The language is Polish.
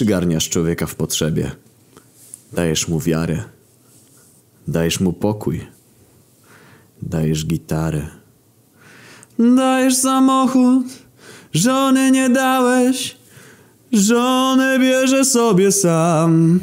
przygarniasz człowieka w potrzebie. Dajesz mu wiarę. Dajesz mu pokój. Dajesz gitarę. Dajesz samochód. Żony nie dałeś. Żonę bierze sobie sam.